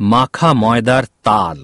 মাখা ময়দার তাল।